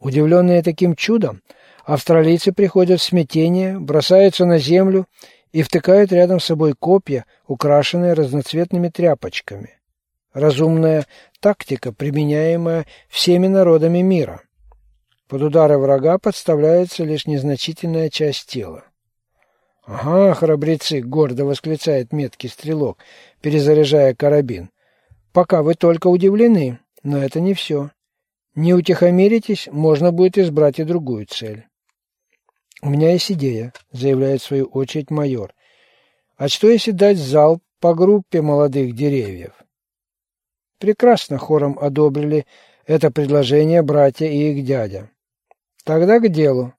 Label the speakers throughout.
Speaker 1: Удивленные таким чудом, австралийцы приходят в смятение, бросаются на землю и втыкают рядом с собой копья, украшенные разноцветными тряпочками. Разумная тактика, применяемая всеми народами мира. Под удары врага подставляется лишь незначительная часть тела. «Ага, храбрецы!» — гордо восклицает меткий стрелок, перезаряжая карабин. «Пока вы только удивлены, но это не все. Не утихомиритесь, можно будет избрать и другую цель». «У меня есть идея», — заявляет в свою очередь майор. «А что, если дать залп по группе молодых деревьев?» Прекрасно хором одобрили это предложение братья и их дядя. Тогда к делу.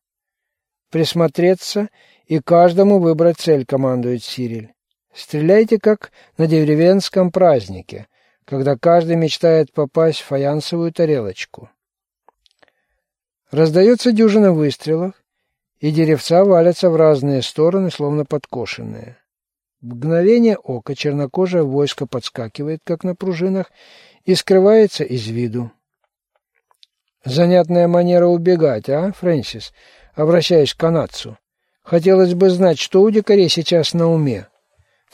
Speaker 1: Присмотреться и каждому выбрать цель, командует Сириль. Стреляйте, как на деревенском празднике, когда каждый мечтает попасть в фаянсовую тарелочку. Раздается дюжина выстрелов, и деревца валятся в разные стороны, словно подкошенные. В мгновение ока чернокожее войско подскакивает, как на пружинах, и скрывается из виду. Занятная манера убегать, а, Фрэнсис? Обращаюсь к канадцу. Хотелось бы знать, что у дикарей сейчас на уме.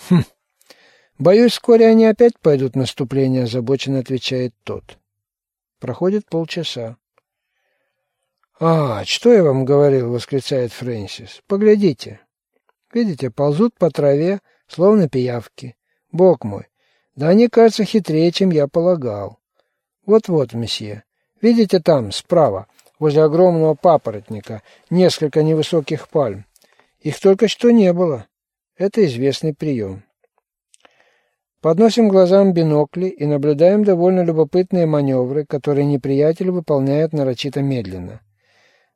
Speaker 1: Хм. Боюсь, вскоре они опять пойдут в наступление, озабоченно отвечает тот. Проходит полчаса. «А, что я вам говорил?» — восклицает Фрэнсис. «Поглядите. Видите, ползут по траве, словно пиявки. Бог мой, да они, кажется, хитрее, чем я полагал. Вот-вот, месье, Видите там, справа, возле огромного папоротника, несколько невысоких пальм? Их только что не было. Это известный прием. Подносим глазам бинокли и наблюдаем довольно любопытные маневры, которые неприятель выполняет нарочито медленно.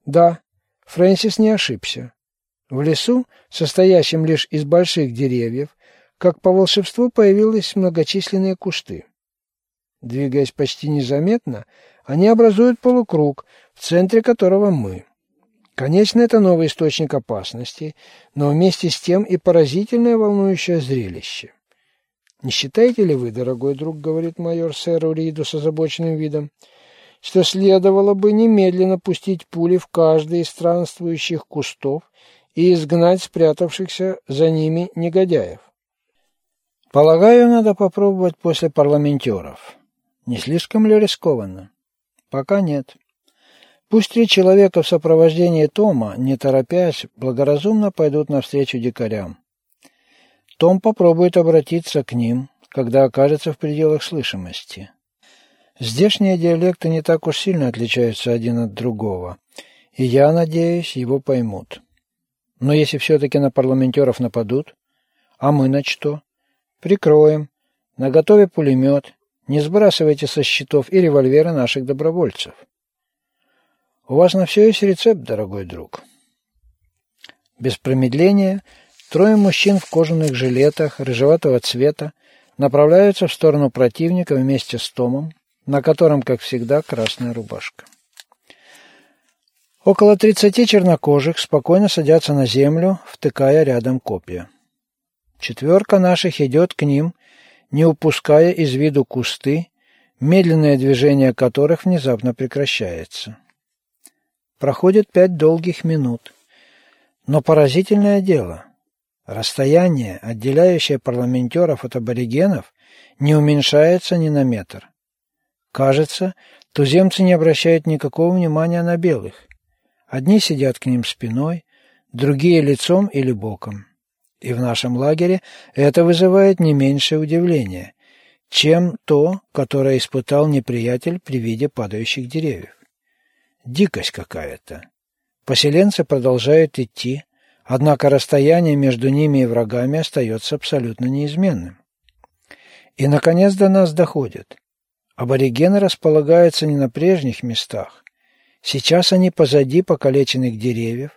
Speaker 1: Да, Фрэнсис не ошибся. В лесу, состоящем лишь из больших деревьев, как по волшебству появились многочисленные кусты. Двигаясь почти незаметно, они образуют полукруг, в центре которого мы. Конечно, это новый источник опасности, но вместе с тем и поразительное волнующее зрелище. «Не считаете ли вы, дорогой друг, — говорит майор сэру Риду с озабоченным видом, — что следовало бы немедленно пустить пули в каждый из странствующих кустов и изгнать спрятавшихся за ними негодяев?» «Полагаю, надо попробовать после парламентеров. Не слишком ли рискованно?» Пока нет. Пусть три человека в сопровождении Тома, не торопясь, благоразумно пойдут навстречу дикарям. Том попробует обратиться к ним, когда окажется в пределах слышимости. Здешние диалекты не так уж сильно отличаются один от другого, и я надеюсь, его поймут. Но если все-таки на парламентеров нападут, а мы на что? Прикроем. Наготове пулемет, не сбрасывайте со счетов и револьверы наших добровольцев. У вас на все есть рецепт, дорогой друг. Без промедления трое мужчин в кожаных жилетах рыжеватого цвета направляются в сторону противника вместе с Томом, на котором, как всегда, красная рубашка. Около тридцати чернокожих спокойно садятся на землю, втыкая рядом копья. Четверка наших идет к ним не упуская из виду кусты, медленное движение которых внезапно прекращается. Проходит пять долгих минут. Но поразительное дело. Расстояние, отделяющее парламентеров от аборигенов, не уменьшается ни на метр. Кажется, туземцы не обращают никакого внимания на белых. Одни сидят к ним спиной, другие лицом или боком. И в нашем лагере это вызывает не меньшее удивление, чем то, которое испытал неприятель при виде падающих деревьев. Дикость какая-то. Поселенцы продолжают идти, однако расстояние между ними и врагами остается абсолютно неизменным. И, наконец, до нас доходит. Аборигены располагаются не на прежних местах. Сейчас они позади покалеченных деревьев,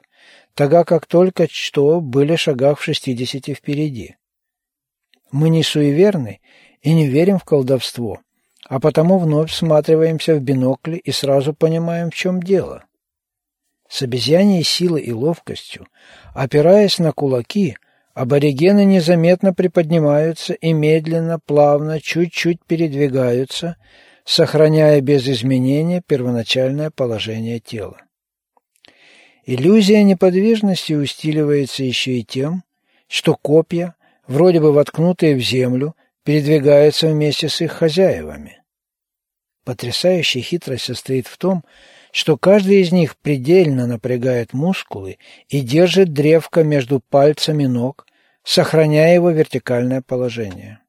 Speaker 1: тогда как только что были шагах в шестидесяти впереди. Мы не суеверны и не верим в колдовство, а потому вновь всматриваемся в бинокли и сразу понимаем, в чем дело. С обезьяньей силой и ловкостью, опираясь на кулаки, аборигены незаметно приподнимаются и медленно, плавно, чуть-чуть передвигаются, сохраняя без изменения первоначальное положение тела. Иллюзия неподвижности устиливается еще и тем, что копья, вроде бы воткнутые в землю, передвигаются вместе с их хозяевами. Потрясающая хитрость состоит в том, что каждый из них предельно напрягает мускулы и держит древко между пальцами ног, сохраняя его вертикальное положение.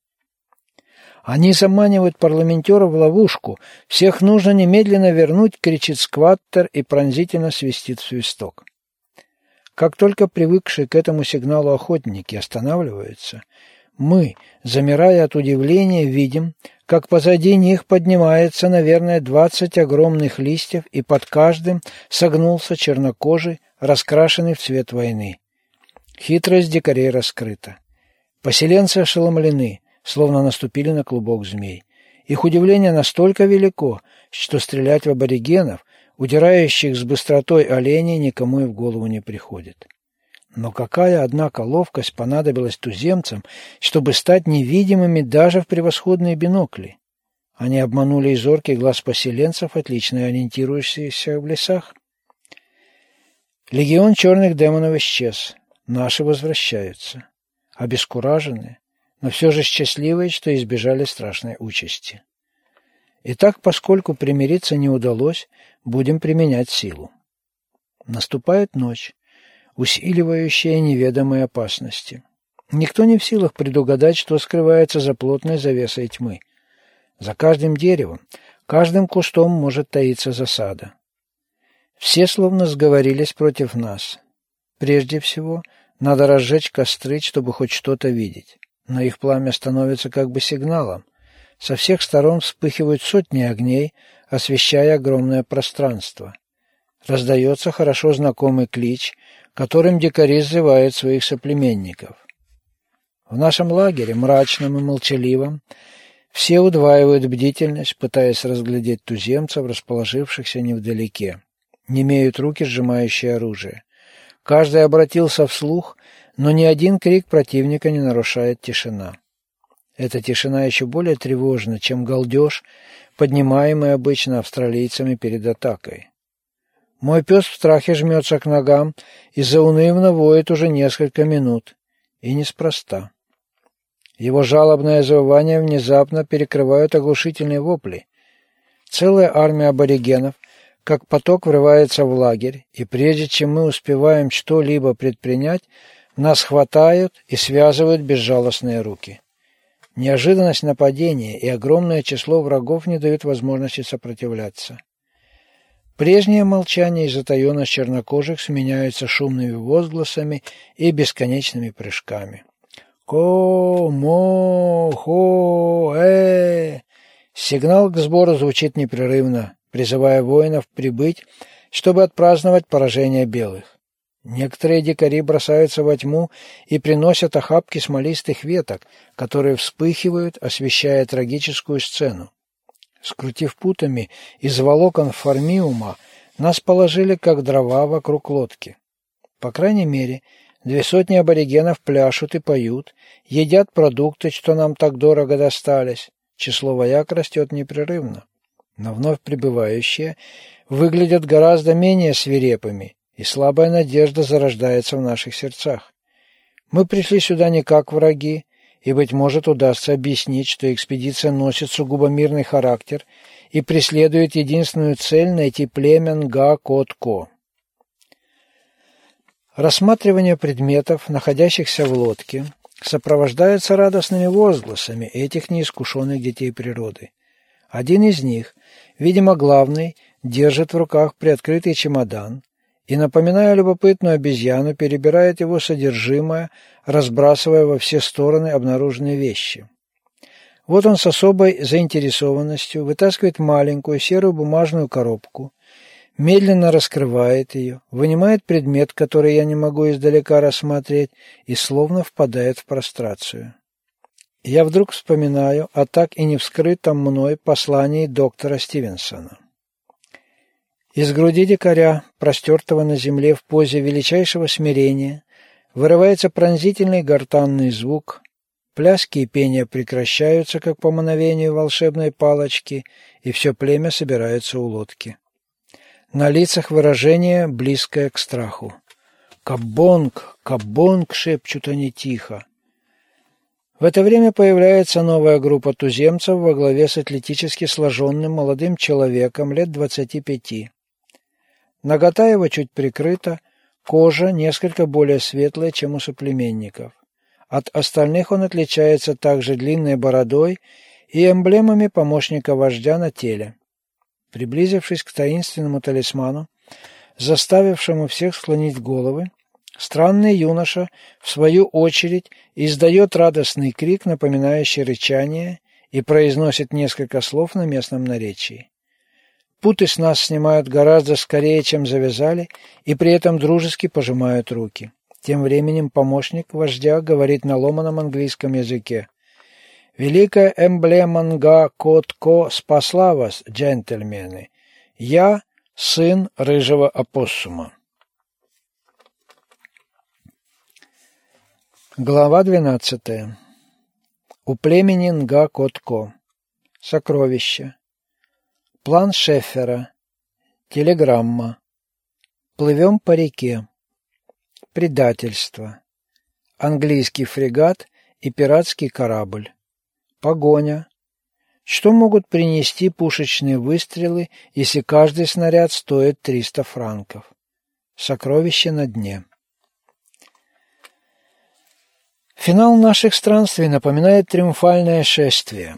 Speaker 1: Они заманивают парламентеров в ловушку. Всех нужно немедленно вернуть, кричит скваттер и пронзительно свистит свисток. Как только привыкшие к этому сигналу охотники останавливаются, мы, замирая от удивления, видим, как позади них поднимается, наверное, двадцать огромных листьев, и под каждым согнулся чернокожий, раскрашенный в цвет войны. Хитрость дикарей раскрыта. Поселенцы ошеломлены, словно наступили на клубок змей. Их удивление настолько велико, что стрелять в аборигенов, удирающих с быстротой оленей, никому и в голову не приходит. Но какая, однако, ловкость понадобилась туземцам, чтобы стать невидимыми даже в превосходные бинокли? Они обманули и зоркий глаз поселенцев, отлично ориентирующихся в лесах. Легион черных демонов исчез. Наши возвращаются. Обескураженные, но все же счастливые, что избежали страшной участи. Итак, поскольку примириться не удалось, будем применять силу. Наступает ночь усиливающая неведомые опасности. Никто не в силах предугадать, что скрывается за плотной завесой тьмы. За каждым деревом, каждым кустом может таиться засада. Все словно сговорились против нас. Прежде всего, надо разжечь костры, чтобы хоть что-то видеть. Но их пламя становится как бы сигналом. Со всех сторон вспыхивают сотни огней, освещая огромное пространство. Раздается хорошо знакомый клич, которым дикари зазывают своих соплеменников. В нашем лагере, мрачном и молчаливом, все удваивают бдительность, пытаясь разглядеть туземцев, расположившихся невдалеке. Не имеют руки, сжимающие оружие. Каждый обратился вслух, но ни один крик противника не нарушает тишина. Эта тишина еще более тревожна, чем галдеж, поднимаемый обычно австралийцами перед атакой. Мой пес в страхе жмется к ногам и заунывно воет уже несколько минут. И неспроста. Его жалобное завывание внезапно перекрывают оглушительные вопли. Целая армия аборигенов, как поток, врывается в лагерь, и прежде чем мы успеваем что-либо предпринять, нас хватают и связывают безжалостные руки. Неожиданность нападения и огромное число врагов не дают возможности сопротивляться. Прежнее молчание и затаенность чернокожих сменяются шумными возгласами и бесконечными прыжками. «Ко-мо-хо-э!» Сигнал к сбору звучит непрерывно, призывая воинов прибыть, чтобы отпраздновать поражение белых. Некоторые дикари бросаются во тьму и приносят охапки смолистых веток, которые вспыхивают, освещая трагическую сцену. Скрутив путами из волокон формиума, нас положили, как дрова, вокруг лодки. По крайней мере, две сотни аборигенов пляшут и поют, едят продукты, что нам так дорого достались. Число вояк растет непрерывно. Но вновь прибывающие выглядят гораздо менее свирепыми, и слабая надежда зарождается в наших сердцах. Мы пришли сюда не как враги, и, быть может, удастся объяснить, что экспедиция носит сугубо мирный характер и преследует единственную цель – найти племя Нга-Кот-Ко. Рассматривание предметов, находящихся в лодке, сопровождается радостными возгласами этих неискушенных детей природы. Один из них, видимо главный, держит в руках приоткрытый чемодан, и, напоминая любопытную обезьяну, перебирает его содержимое, разбрасывая во все стороны обнаруженные вещи. Вот он с особой заинтересованностью вытаскивает маленькую серую бумажную коробку, медленно раскрывает ее, вынимает предмет, который я не могу издалека рассмотреть, и словно впадает в прострацию. Я вдруг вспоминаю о так и не вскрытом мной послании доктора Стивенсона. Из груди дикаря, простертого на земле в позе величайшего смирения, вырывается пронзительный гортанный звук. Пляски и пения прекращаются, как по мановению волшебной палочки, и все племя собирается у лодки. На лицах выражение, близкое к страху. «Кабонг! Кабонг!» — шепчут они тихо. В это время появляется новая группа туземцев во главе с атлетически сложенным молодым человеком лет 25. Нагота его чуть прикрыта, кожа несколько более светлая, чем у соплеменников. От остальных он отличается также длинной бородой и эмблемами помощника вождя на теле. Приблизившись к таинственному талисману, заставившему всех склонить головы, странный юноша, в свою очередь, издает радостный крик, напоминающий рычание, и произносит несколько слов на местном наречии. Путы с нас снимают гораздо скорее, чем завязали, и при этом дружески пожимают руки. Тем временем помощник вождя говорит на ломаном английском языке. «Великая эмблема Нга Котко спасла вас, джентльмены. Я сын рыжего опоссума». Глава двенадцатая. У племени Нга Котко. Сокровища. План Шеффера. Телеграмма. Плывем по реке. Предательство. Английский фрегат и пиратский корабль. Погоня. Что могут принести пушечные выстрелы, если каждый снаряд стоит 300 франков? Сокровище на дне. Финал наших странствий напоминает триумфальное шествие.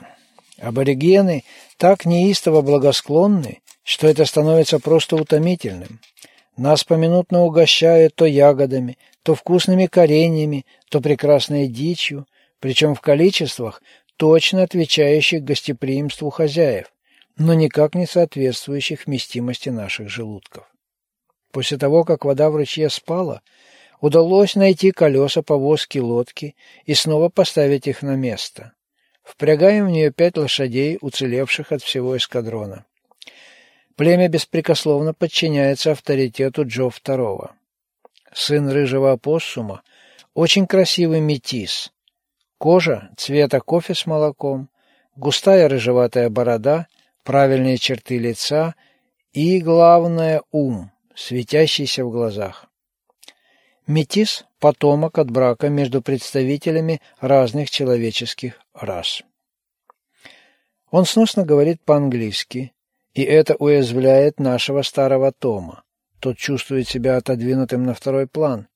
Speaker 1: Аборигены так неистово благосклонны, что это становится просто утомительным. Нас поминутно угощают то ягодами, то вкусными кореньями, то прекрасной дичью, причем в количествах, точно отвечающих гостеприимству хозяев, но никак не соответствующих вместимости наших желудков. После того, как вода в ручье спала, удалось найти колеса повозки лодки и снова поставить их на место. Впрягаем в нее пять лошадей, уцелевших от всего эскадрона. Племя беспрекословно подчиняется авторитету Джо II. Сын рыжего опоссума, очень красивый метис. Кожа цвета кофе с молоком, густая рыжеватая борода, правильные черты лица и, главное, ум, светящийся в глазах. Метис – потомок от брака между представителями разных человеческих рас. Он сносно говорит по-английски, и это уязвляет нашего старого Тома. Тот чувствует себя отодвинутым на второй план.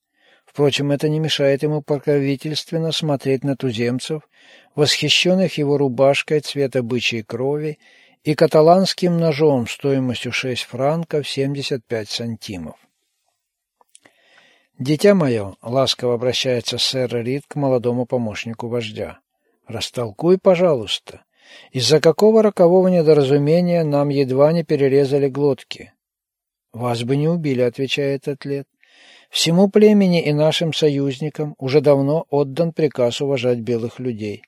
Speaker 1: Впрочем, это не мешает ему покровительственно смотреть на туземцев, восхищенных его рубашкой цвета бычьей крови и каталанским ножом стоимостью 6 франков 75 сантимов. «Дитя мое», — ласково обращается сэр Рид к молодому помощнику вождя, — «растолкуй, пожалуйста, из-за какого рокового недоразумения нам едва не перерезали глотки? Вас бы не убили, отвечает атлет. Всему племени и нашим союзникам уже давно отдан приказ уважать белых людей.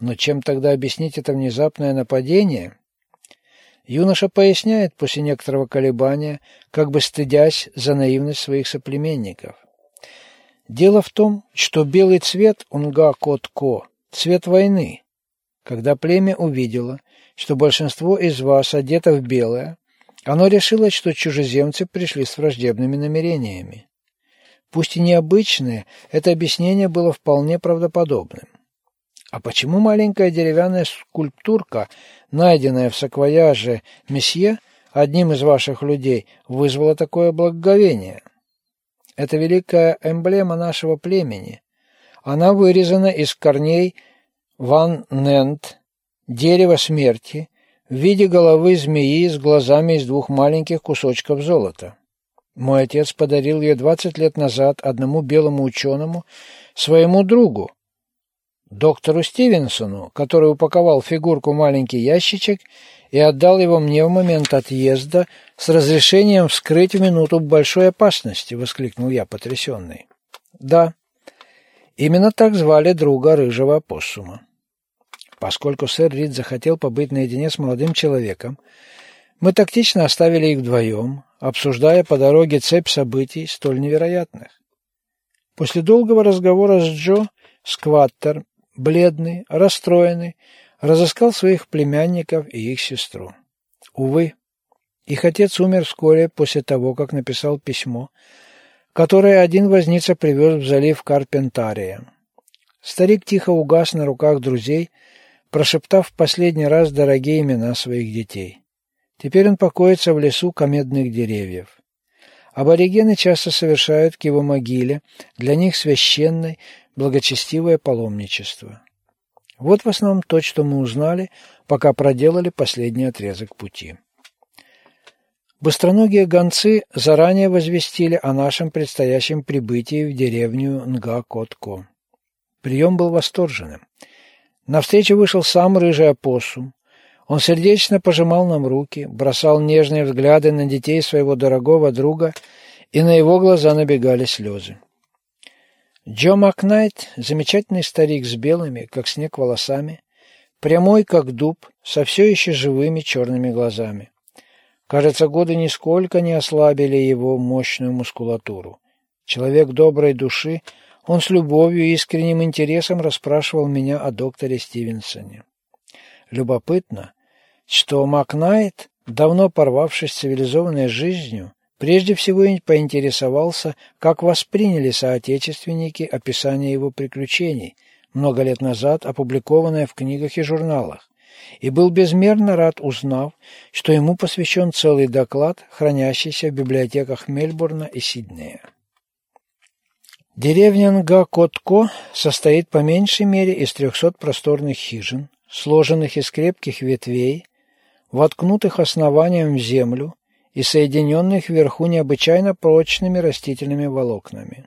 Speaker 1: Но чем тогда объяснить это внезапное нападение? Юноша поясняет после некоторого колебания, как бы стыдясь за наивность своих соплеменников. Дело в том, что белый цвет унга-кот-ко – цвет войны, когда племя увидело, что большинство из вас одето в белое, оно решило, что чужеземцы пришли с враждебными намерениями. Пусть и необычное, это объяснение было вполне правдоподобным. А почему маленькая деревянная скульптурка, найденная в саквояже месье, одним из ваших людей, вызвала такое благоговение? Это великая эмблема нашего племени. Она вырезана из корней Ван Нент, дерево смерти, в виде головы змеи с глазами из двух маленьких кусочков золота. Мой отец подарил ее двадцать лет назад одному белому ученому, своему другу, доктору Стивенсону, который упаковал фигурку в маленький ящичек и отдал его мне в момент отъезда с разрешением вскрыть в минуту большой опасности, — воскликнул я, потрясенный. Да, именно так звали друга рыжего опоссума. Поскольку сэр Рид захотел побыть наедине с молодым человеком, мы тактично оставили их вдвоем, обсуждая по дороге цепь событий, столь невероятных. После долгого разговора с Джо, Скваттер бледный, расстроенный, разыскал своих племянников и их сестру. Увы, их отец умер вскоре после того, как написал письмо, которое один возница привез в залив Карпентария. Старик тихо угас на руках друзей, прошептав в последний раз дорогие имена своих детей. Теперь он покоится в лесу комедных деревьев. Аборигены часто совершают к его могиле для них священное, благочестивое паломничество. Вот в основном то, что мы узнали, пока проделали последний отрезок пути. Быстроногие гонцы заранее возвестили о нашем предстоящем прибытии в деревню Нга-Котко. Прием был восторженным. Навстречу вышел сам рыжий опоссум. Он сердечно пожимал нам руки, бросал нежные взгляды на детей своего дорогого друга, и на его глаза набегали слезы. Джо Макнайт, замечательный старик с белыми, как снег, волосами, прямой, как дуб, со все еще живыми черными глазами. Кажется, годы нисколько не ослабили его мощную мускулатуру. Человек доброй души, он с любовью и искренним интересом расспрашивал меня о докторе Стивенсоне. Любопытно, что Макнайт, давно порвавшись с цивилизованной жизнью, Прежде всего поинтересовался, как восприняли соотечественники описание его приключений, много лет назад опубликованное в книгах и журналах, и был безмерно рад, узнав, что ему посвящен целый доклад, хранящийся в библиотеках Мельбурна и Сиднея. Деревня Нга-Котко состоит по меньшей мере из трехсот просторных хижин, сложенных из крепких ветвей, воткнутых основанием в землю, и соединенных вверху необычайно прочными растительными волокнами.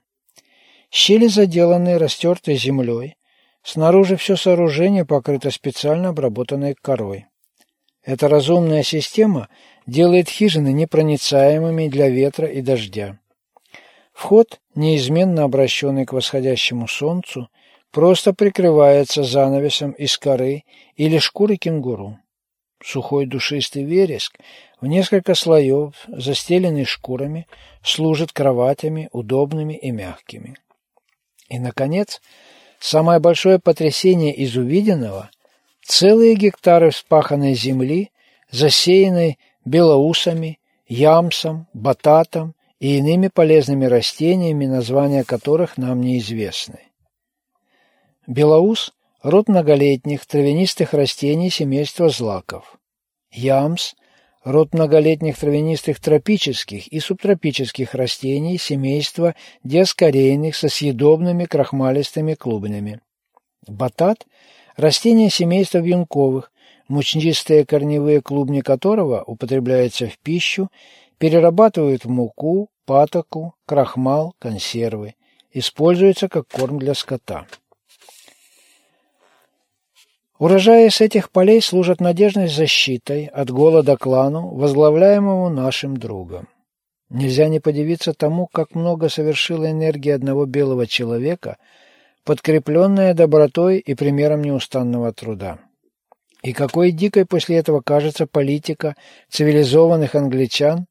Speaker 1: Щели заделаны растертой землей, снаружи все сооружение покрыто специально обработанной корой. Эта разумная система делает хижины непроницаемыми для ветра и дождя. Вход, неизменно обращенный к восходящему солнцу, просто прикрывается занавесом из коры или шкуры кенгуру. Сухой душистый вереск в несколько слоев, застеленный шкурами, служит кроватями удобными и мягкими. И, наконец, самое большое потрясение из увиденного – целые гектары вспаханной земли, засеянной белоусами, ямсом, бататом и иными полезными растениями, названия которых нам неизвестны. Белоус – род многолетних травянистых растений семейства злаков. Ямс род многолетних травянистых тропических и субтропических растений семейства диаскорейных со съедобными крахмалистыми клубнями. Батат – растение семейства вьюнковых, мучнистые корневые клубни которого употребляются в пищу, перерабатывают в муку, патоку, крахмал, консервы. Используется как корм для скота. Урожаи с этих полей служат надежной защитой от голода клану, возглавляемому нашим другом. Нельзя не подивиться тому, как много совершила энергии одного белого человека, подкрепленная добротой и примером неустанного труда. И какой дикой после этого кажется политика цивилизованных англичан,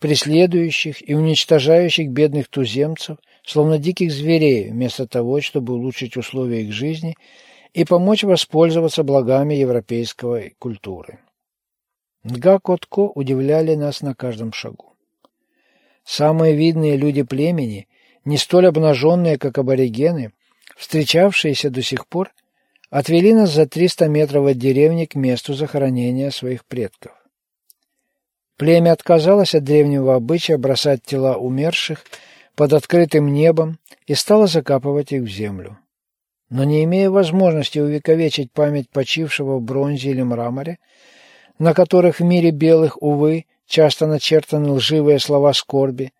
Speaker 1: преследующих и уничтожающих бедных туземцев, словно диких зверей, вместо того, чтобы улучшить условия их жизни – и помочь воспользоваться благами европейской культуры. Нга-Котко удивляли нас на каждом шагу. Самые видные люди племени, не столь обнаженные, как аборигены, встречавшиеся до сих пор, отвели нас за 300 метров от деревни к месту захоронения своих предков. Племя отказалось от древнего обычая бросать тела умерших под открытым небом и стало закапывать их в землю но не имея возможности увековечить память почившего в бронзе или мраморе, на которых в мире белых, увы, часто начертаны лживые слова скорби,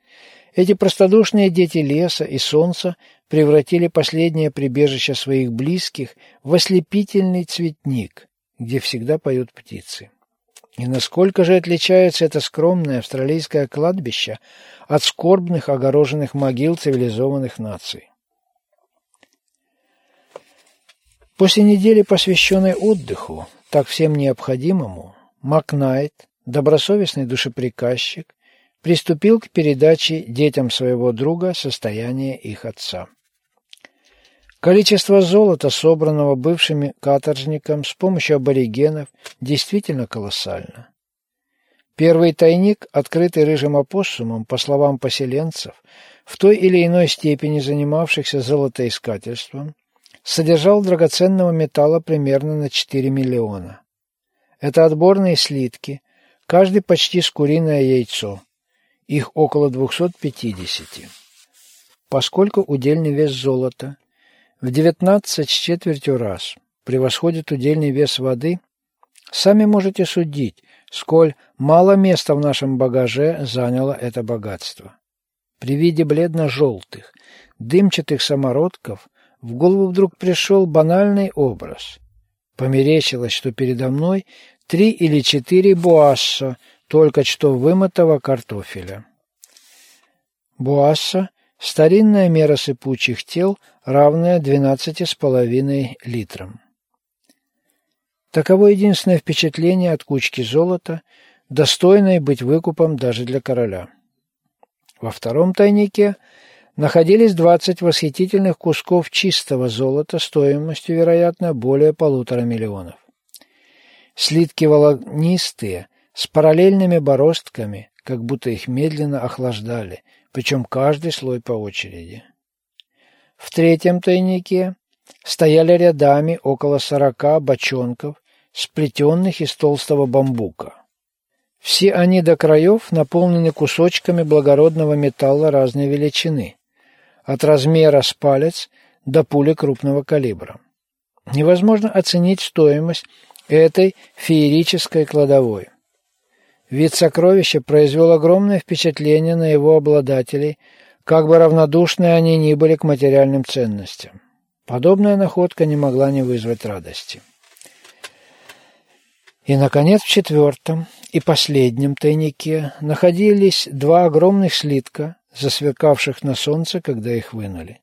Speaker 1: эти простодушные дети леса и солнца превратили последнее прибежище своих близких в ослепительный цветник, где всегда поют птицы. И насколько же отличается это скромное австралийское кладбище от скорбных огороженных могил цивилизованных наций? После недели, посвященной отдыху, так всем необходимому, Макнайт, добросовестный душеприказчик, приступил к передаче детям своего друга состояния их отца. Количество золота, собранного бывшими каторжником с помощью аборигенов, действительно колоссально. Первый тайник, открытый рыжим опоссумом, по словам поселенцев, в той или иной степени занимавшихся золотоискательством, содержал драгоценного металла примерно на 4 миллиона. Это отборные слитки, каждый почти с куриное яйцо. Их около 250. Поскольку удельный вес золота в 19 с четвертью раз превосходит удельный вес воды, сами можете судить, сколь мало места в нашем багаже заняло это богатство. При виде бледно-желтых, дымчатых самородков в голову вдруг пришел банальный образ. Померещилось, что передо мной три или четыре буасса, только что вымытого картофеля. Буасса – старинная мера сыпучих тел, равная 12,5 литрам. Таково единственное впечатление от кучки золота, достойное быть выкупом даже для короля. Во втором тайнике находились 20 восхитительных кусков чистого золота стоимостью, вероятно, более полутора миллионов. Слитки волокнистые, с параллельными бороздками, как будто их медленно охлаждали, причем каждый слой по очереди. В третьем тайнике стояли рядами около сорока бочонков, сплетенных из толстого бамбука. Все они до краев наполнены кусочками благородного металла разной величины, от размера с палец до пули крупного калибра. Невозможно оценить стоимость этой феерической кладовой. Вид сокровища произвел огромное впечатление на его обладателей, как бы равнодушны они ни были к материальным ценностям. Подобная находка не могла не вызвать радости. И, наконец, в четвертом и последнем тайнике находились два огромных слитка, засверкавших на солнце, когда их вынули.